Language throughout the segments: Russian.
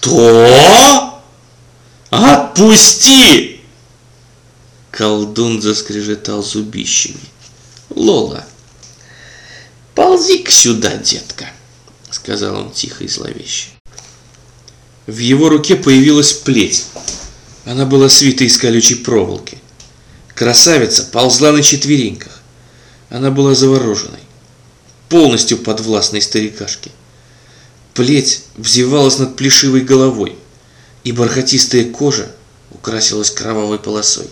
Что? Отпусти! Колдун заскрежетал зубищами. Лола, ползи-ка сюда, детка, сказал он тихо и зловеще. В его руке появилась плеть. Она была свита из колючей проволоки. Красавица ползла на четвереньках. Она была завороженной, полностью подвластной старикашке. Плеть взевалась над плешивой головой, и бархатистая кожа украсилась кровавой полосой.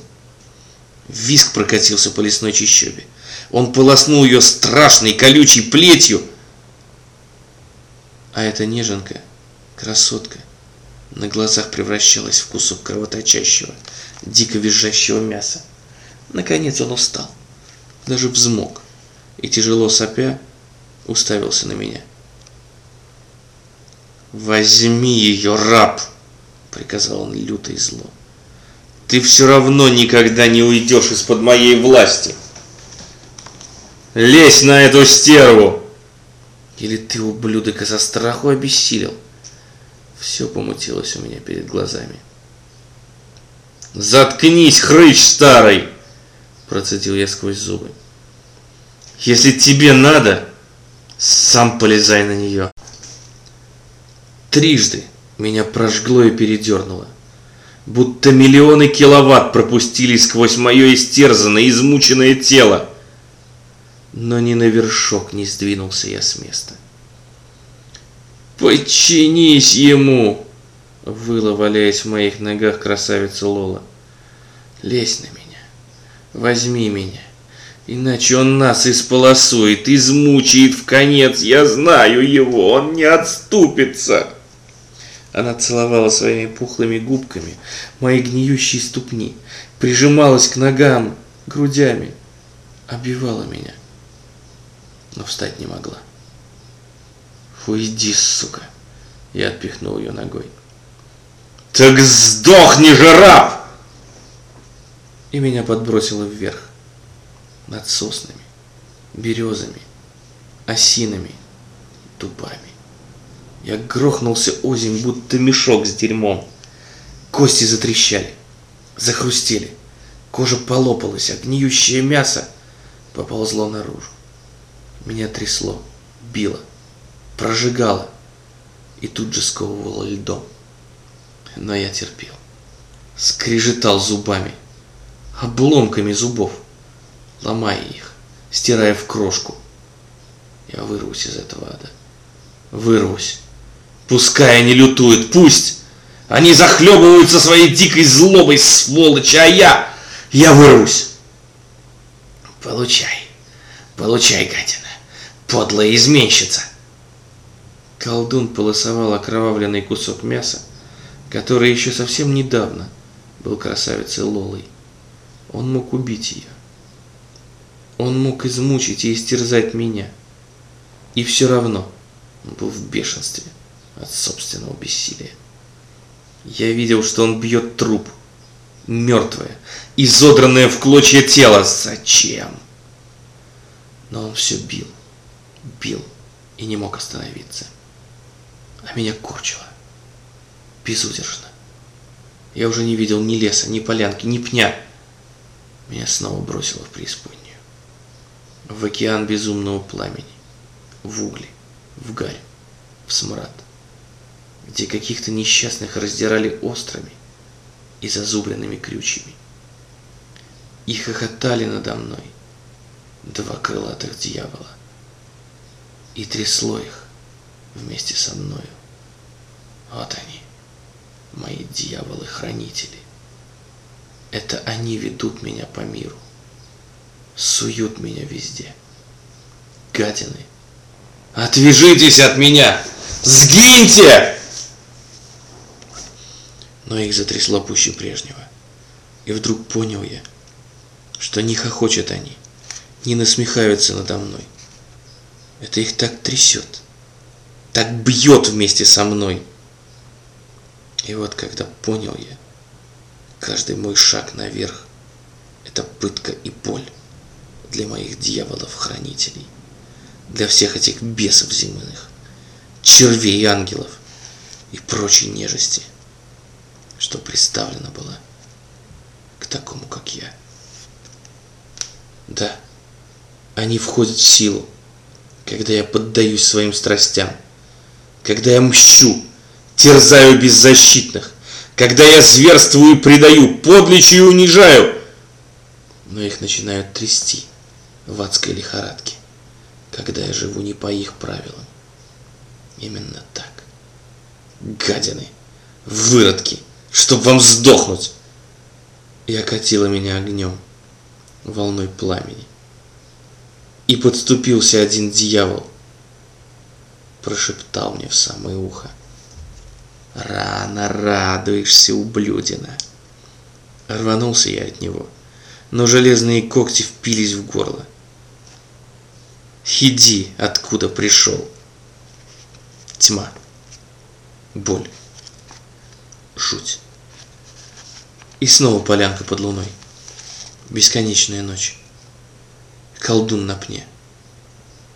Виск прокатился по лесной чащобе. Он полоснул ее страшной колючей плетью. А эта неженка, красотка, на глазах превращалась в кусок кровоточащего, дико визжащего мяса. Наконец он устал, даже взмок, и тяжело сопя уставился на меня. «Возьми ее, раб!» — приказал он люто и зло. «Ты все равно никогда не уйдешь из-под моей власти! Лезь на эту стерву!» Или ты, ублюдок, из-за страху обессилел? Все помутилось у меня перед глазами. «Заткнись, хрыч старый!» Процедил я сквозь зубы. «Если тебе надо, сам полезай на нее!» Трижды меня прожгло и передернуло. Будто миллионы киловатт пропустили сквозь мое истерзанное, измученное тело. Но ни на вершок не сдвинулся я с места. «Подчинись ему!» — выла, валяясь в моих ногах красавица Лола. «Лезь на меня, возьми меня, иначе он нас исполосует, измучает в конец, я знаю его, он не отступится!» Она целовала своими пухлыми губками мои гниющие ступни, прижималась к ногам, грудями, обивала меня, но встать не могла. «Уйди, сука!» Я отпихнул ее ногой. «Так сдохни же, раб!» И меня подбросило вверх, над соснами, березами, осинами, дубами. Я грохнулся озимь, будто мешок с дерьмом. Кости затрещали, захрустели, кожа полопалась, а гниющее мясо поползло наружу. Меня трясло, било прожигала и тут же сковывала льдом. Но я терпел. Скрежетал зубами, обломками зубов, ломая их, стирая в крошку. Я вырвусь из этого ада. Вырвусь. Пускай они лютуют, пусть! Они захлебываются своей дикой злобой, сволочи, а я... Я вырвусь. Получай, получай, гадина, подлая изменщица. Колдун полосовал окровавленный кусок мяса, который еще совсем недавно был красавицей Лолой. Он мог убить ее. Он мог измучить и истерзать меня. И все равно он был в бешенстве от собственного бессилия. Я видел, что он бьет труп, мертвое, изодранное в клочья тело. Зачем? Но он все бил, бил и не мог остановиться а меня корчило. Безудержно. Я уже не видел ни леса, ни полянки, ни пня. Меня снова бросило в преисподнюю. В океан безумного пламени, в угли, в гарь, в смрад, где каких-то несчастных раздирали острыми и зазубренными крючьями. И хохотали надо мной два крылатых дьявола. И трясло их вместе со мною. Вот они, мои дьяволы-хранители. Это они ведут меня по миру, суют меня везде. Гадины, отвяжитесь от меня! Сгиньте! Но их затрясло пуще прежнего. И вдруг понял я, что не хохочут они, не насмехаются надо мной. Это их так трясет, так бьет вместе со мной. И вот когда понял я, каждый мой шаг наверх – это пытка и боль для моих дьяволов-хранителей, для всех этих бесов земных, червей и ангелов, и прочей нежести, что представлена была к такому, как я. Да, они входят в силу, когда я поддаюсь своим страстям, когда я мщу, терзаю беззащитных, когда я зверствую и предаю, подлечу и унижаю, но их начинают трясти в адской лихорадке, когда я живу не по их правилам. Именно так. Гадины, выродки, чтоб вам сдохнуть. И окатила меня огнем, волной пламени. И подступился один дьявол, прошептал мне в самое ухо. Рано радуешься, ублюдина. Рванулся я от него, но железные когти впились в горло. Иди, откуда пришел. Тьма, боль, жуть. И снова полянка под луной. Бесконечная ночь. Колдун на пне.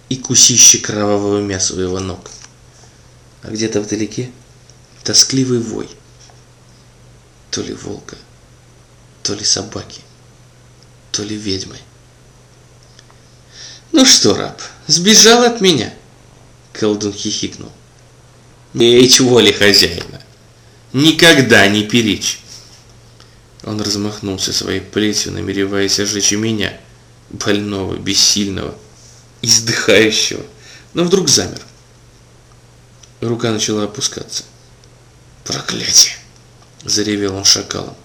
И кусище кровавого мяса у его ног. А где-то вдалеке тоскливый вой. То ли волка, то ли собаки, то ли ведьмы. «Ну что, раб, сбежал от меня?» Колдун хихикнул. «Меч воли хозяина. Никогда не перечь!» Он размахнулся своей плетью, намереваясь ожечь и меня, больного, бессильного, издыхающего, но вдруг замер. Рука начала опускаться. «Проклятие!» – заревел он шакалом.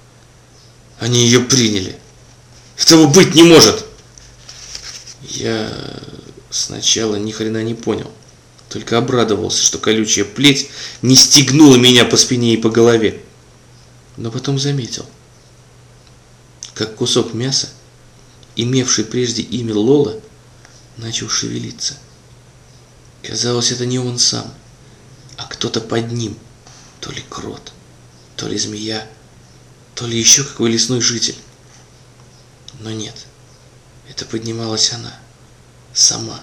«Они ее приняли! Этого быть не может!» Я сначала ни хрена не понял, только обрадовался, что колючая плеть не стегнула меня по спине и по голове. Но потом заметил, как кусок мяса, имевший прежде имя Лола, начал шевелиться. Казалось, это не он сам, а кто-то под ним – то ли крот, то ли змея, то ли еще какой лесной житель. Но нет, это поднималась она, сама,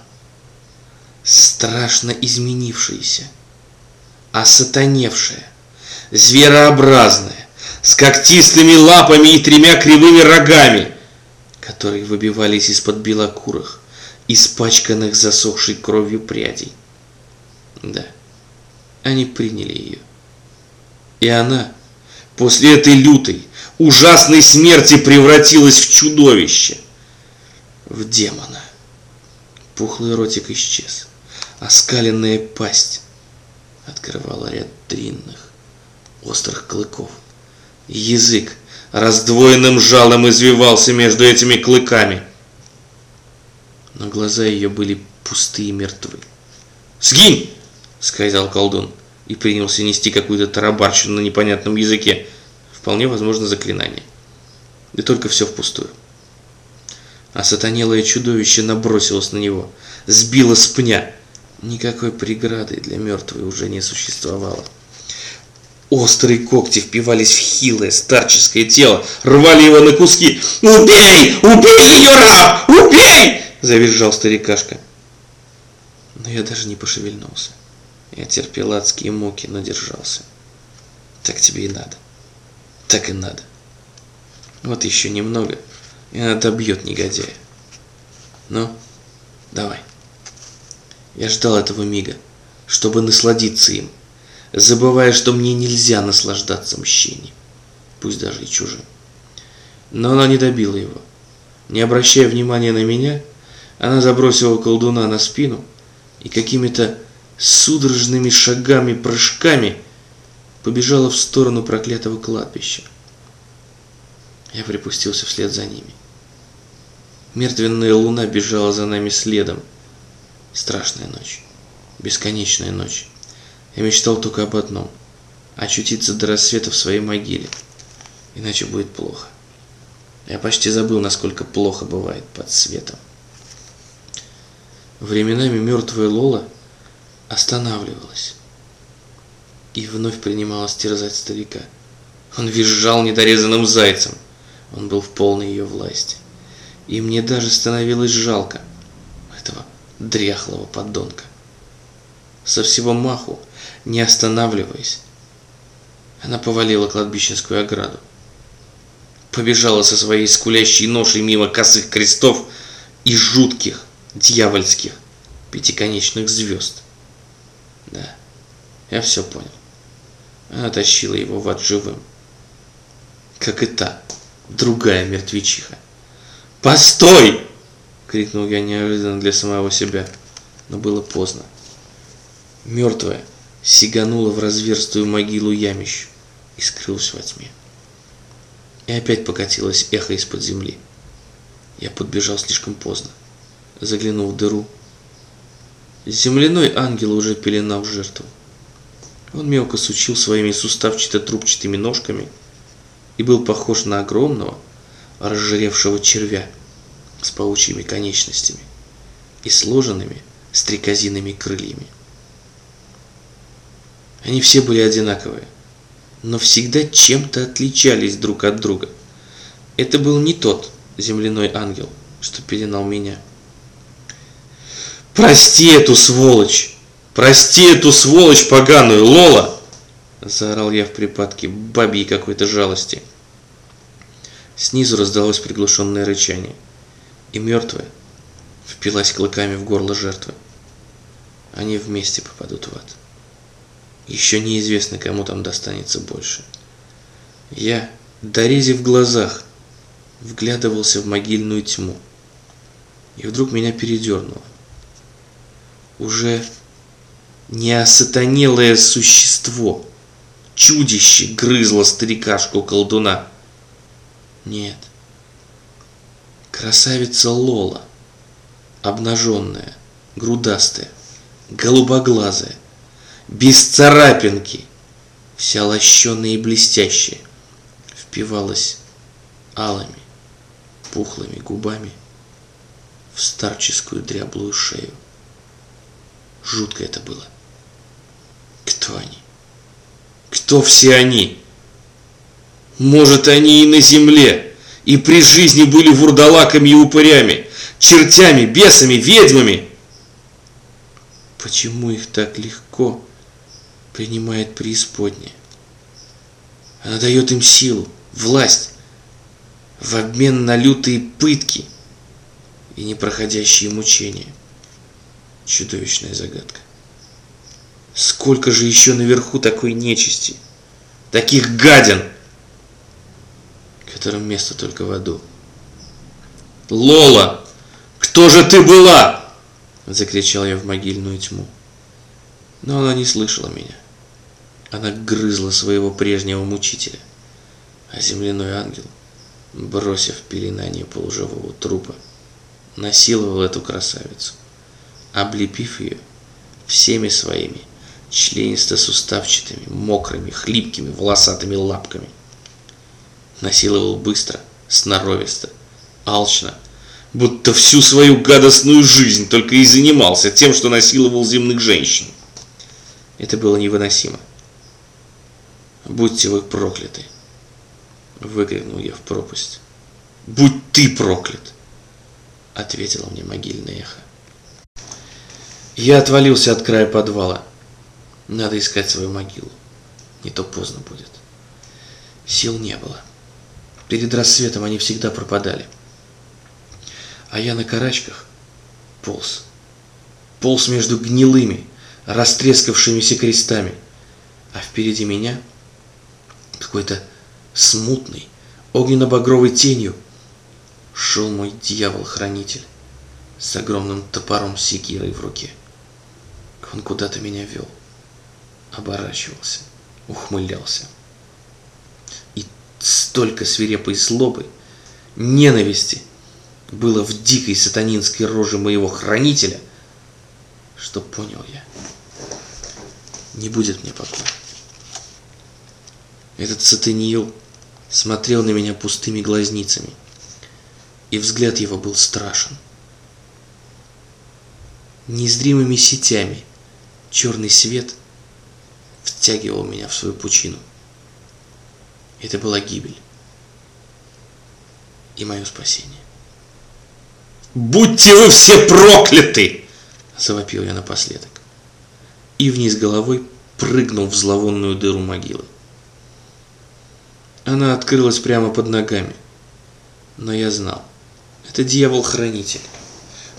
страшно изменившаяся, осатаневшая, зверообразная, с когтистыми лапами и тремя кривыми рогами, которые выбивались из-под белокурых, испачканных засохшей кровью прядей. Да, они приняли ее. И она после этой лютой, ужасной смерти превратилась в чудовище, в демона. Пухлый ротик исчез, оскаленная пасть открывала ряд длинных, острых клыков. Язык раздвоенным жалом извивался между этими клыками. Но глаза ее были пустые и мертвы. «Сгинь!» — сказал колдун и принялся нести какую-то тарабарщину на непонятном языке. Вполне возможно заклинание. И только все впустую. А сатанелое чудовище набросилось на него, сбило с пня. Никакой преграды для мертвой уже не существовало. Острые когти впивались в хилое старческое тело, рвали его на куски. «Убей! Убей ее, раб! Убей!» – завизжал старикашка. Но я даже не пошевельнулся. Я терпел адские муки, но держался. Так тебе и надо. Так и надо. Вот еще немного, и она добьет негодяя. Ну, давай. Я ждал этого мига, чтобы насладиться им, забывая, что мне нельзя наслаждаться мщением, пусть даже и чужим. Но она не добила его. Не обращая внимания на меня, она забросила колдуна на спину и какими-то судорожными шагами-прыжками побежала в сторону проклятого кладбища. Я припустился вслед за ними. Мертвенная луна бежала за нами следом. Страшная ночь. Бесконечная ночь. Я мечтал только об одном – очутиться до рассвета в своей могиле. Иначе будет плохо. Я почти забыл, насколько плохо бывает под светом. Временами мертвая Лола – останавливалась и вновь принималась терзать старика. Он визжал недорезанным зайцем. Он был в полной ее власти. И мне даже становилось жалко дряхлого подонка. Со всего маху, не останавливаясь, Она повалила кладбищенскую ограду. Побежала со своей скулящей ношей мимо косых крестов и жутких, дьявольских, пятиконечных звезд. Да, я все понял. Она тащила его в ад живым. Как и та, другая мертвечиха. «Постой!» — крикнул я неожиданно для самого себя, но было поздно. Мертвая сиганула в разверстую могилу ямищу и скрылась во тьме. И опять покатилось эхо из-под земли. Я подбежал слишком поздно. Заглянул в дыру. Земляной ангел уже пеленал жертву. Он мелко сучил своими суставчато-трубчатыми ножками и был похож на огромного, разжиревшего червя с паучьими конечностями и сложенными стрекозиными крыльями. Они все были одинаковые, но всегда чем-то отличались друг от друга. Это был не тот земляной ангел, что пеленал меня. «Прости эту сволочь! Прости эту сволочь поганую, Лола!» Заорал я в припадке бабьей какой-то жалости. Снизу раздалось приглушенное рычание, и мертвая впилась клыками в горло жертвы. Они вместе попадут в ад. Еще неизвестно, кому там достанется больше. Я, дорезив в глазах, вглядывался в могильную тьму. И вдруг меня передернуло. Уже не осатанелое существо, чудище грызло старикашку колдуна. Нет. Красавица Лола, обнаженная, грудастая, голубоглазая, без царапинки, вся лощеная и блестящая, впивалась алыми, пухлыми губами в старческую дряблую шею. Жутко это было. Кто они? Кто все они? Может, они и на земле, и при жизни были вурдалаками и упырями, чертями, бесами, ведьмами. Почему их так легко принимает преисподняя. Она дает им силу, власть, в обмен на лютые пытки и непроходящие мучения. Чудовищная загадка. Сколько же еще наверху такой нечисти, таких гадин, которым место только в аду. «Лола, кто же ты была?» – закричал я в могильную тьму. Но она не слышала меня. Она грызла своего прежнего мучителя, а земляной ангел, бросив пеленание полуживого трупа, насиловал эту красавицу, облепив ее всеми своими членисто-суставчатыми, мокрыми, хлипкими, волосатыми лапками. Насиловал быстро, сноровисто, алчно, будто всю свою гадостную жизнь только и занимался тем, что насиловал земных женщин. Это было невыносимо. Будьте вы прокляты. Выкрикнул я в пропасть. Будь ты проклят! Ответило мне могильное эхо. Я отвалился от края подвала. Надо искать свою могилу. Не то поздно будет. Сил не было. Перед рассветом они всегда пропадали. А я на карачках полз. Полз между гнилыми, растрескавшимися крестами. А впереди меня – какой-то смутный, огненно-багровой тенью, шел мой дьявол-хранитель с огромным топором секирой в руке. Он куда-то меня вел, оборачивался, ухмылялся. Столько свирепой злобы, ненависти было в дикой сатанинской роже моего хранителя, что понял я, не будет мне покоя. Этот сатаниил смотрел на меня пустыми глазницами, и взгляд его был страшен. Незримыми сетями черный свет втягивал меня в свою пучину. Это была гибель и мое спасение. «Будьте вы все прокляты!» – завопил я напоследок. И вниз головой прыгнул в зловонную дыру могилы. Она открылась прямо под ногами. Но я знал, это дьявол-хранитель,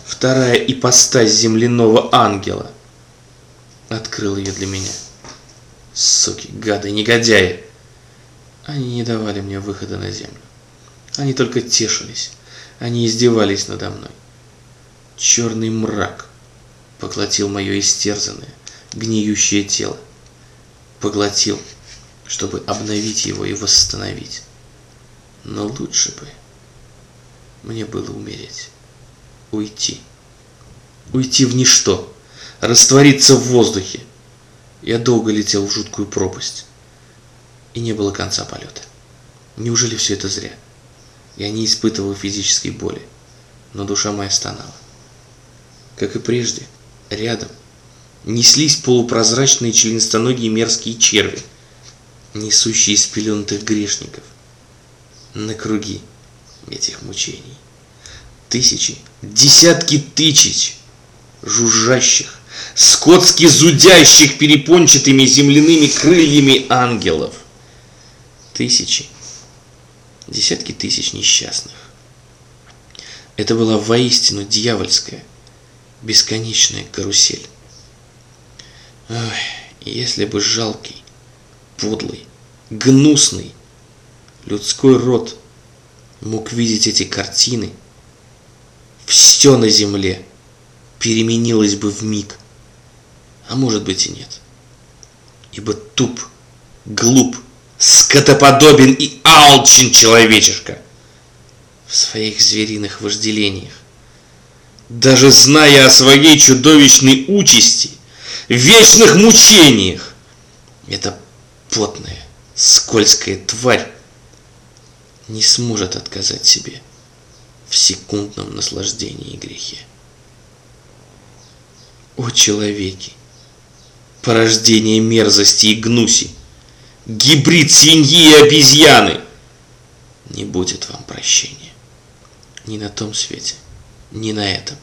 вторая ипостась земляного ангела. Открыл ее для меня. Суки, гады, негодяи. Они не давали мне выхода на землю. Они только тешились. Они издевались надо мной. Черный мрак поглотил мое истерзанное, гниющее тело. Поглотил, чтобы обновить его и восстановить. Но лучше бы мне было умереть, уйти. Уйти в ничто, раствориться в воздухе. Я долго летел в жуткую пропасть, и не было конца полета. Неужели все это зря? Я не испытывал физической боли, но душа моя стонала. Как и прежде, рядом неслись полупрозрачные членистоногие мерзкие черви, несущие спеленутых грешников на круги этих мучений. Тысячи, десятки тысяч жужжащих, скотски зудящих перепончатыми земляными крыльями ангелов. Тысячи, десятки тысяч несчастных. Это была воистину дьявольская, бесконечная карусель. Ой, если бы жалкий, подлый, гнусный людской род мог видеть эти картины, все на земле переменилось бы в миг, а может быть и нет. Ибо туп, глуп, скотоподобен и алчен человечишка в своих звериных вожделениях. Даже зная о своей чудовищной участи, вечных мучениях, эта потная, скользкая тварь не сможет отказать себе в секундном наслаждении и грехе. О человеки, порождение мерзости и гнуси, гибрид свиньи и обезьяны. Не будет вам прощения. Ни на том свете, ни на этом.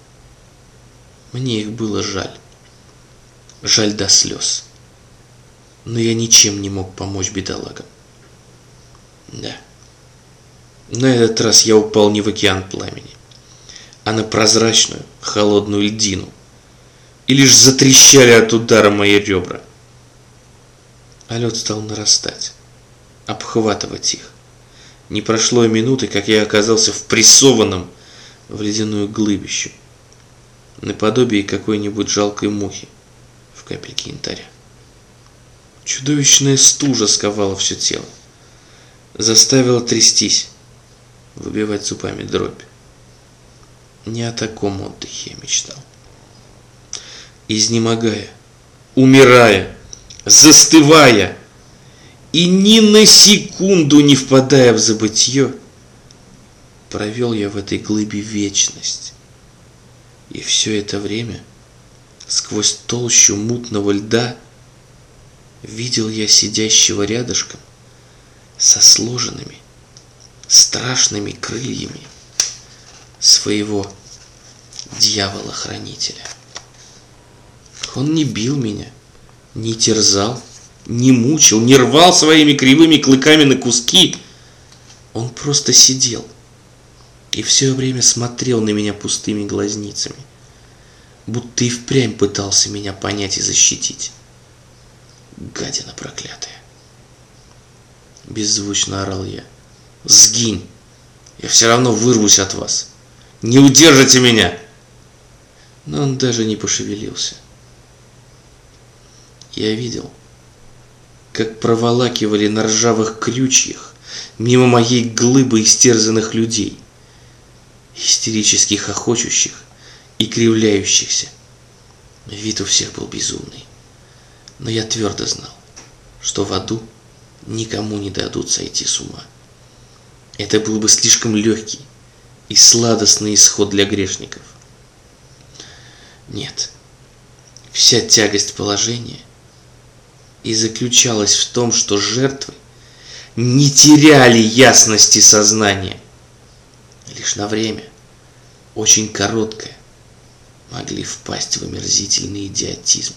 Мне их было жаль. Жаль до слез. Но я ничем не мог помочь бедолагам. Да. На этот раз я упал не в океан пламени, а на прозрачную, холодную льдину. И лишь затрещали от удара мои ребра – лед стал нарастать, обхватывать их. Не прошло и минуты, как я оказался впрессованном в ледяную глыбищу, наподобие какой-нибудь жалкой мухи в капельке янтаря. Чудовищная стужа сковала все тело, заставила трястись, выбивать зубами дробь. Не о таком отдыхе я мечтал. Изнемогая, умирая, застывая и ни на секунду не впадая в забытье, провел я в этой глыбе вечность. И все это время, сквозь толщу мутного льда, видел я сидящего рядышком со сложенными, страшными крыльями своего дьявола-хранителя. Он не бил меня, не терзал, не мучил, не рвал своими кривыми клыками на куски. Он просто сидел и все время смотрел на меня пустыми глазницами, будто и впрямь пытался меня понять и защитить. Гадина проклятая. Беззвучно орал я. Сгинь! Я все равно вырвусь от вас. Не удержите меня! Но он даже не пошевелился. Я видел, как проволакивали на ржавых крючьях мимо моей глыбы истерзанных людей, истерически хохочущих и кривляющихся. Вид у всех был безумный. Но я твердо знал, что в аду никому не дадут сойти с ума. Это был бы слишком легкий и сладостный исход для грешников. Нет, вся тягость положения – и заключалась в том, что жертвы не теряли ясности сознания. Лишь на время, очень короткое, могли впасть в омерзительный идиотизм.